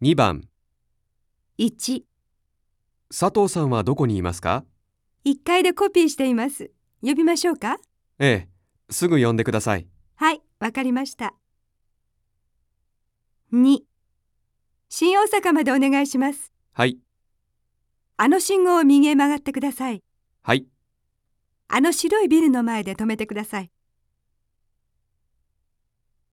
2番、1、佐藤さんはどこにいますか？1階でコピーしています。呼びましょうか？ええ、すぐ呼んでください。はい、わかりました。2、新大阪までお願いします。はい、あの信号を右へ曲がってください。はい。あの白いビルの前で止めてください。